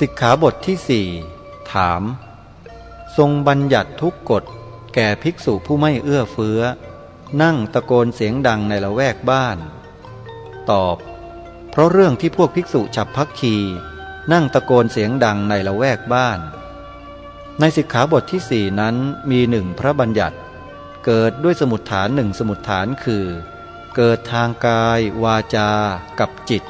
สิกขาบทที่สี่ถาม ทรงบัญญัติทุกกฎแก่ภิกษุผู้ไม่เอื้อเฟื้อ นั่งตะโกนเสียงดังในละแวกบ้าน ตอบ เพราะเรื่องที่พวกภิกษุฉับพักคี นั่งตะโกนเสียงดังในละแวกบ้าน ในสิกขาบทที่สี่นั้นมีหนึ่งพระบัญญัติ เกิดด้วยสมุดฐานหนึ่งสมุดฐานคือ เกิดทางกายวาจา กับจิต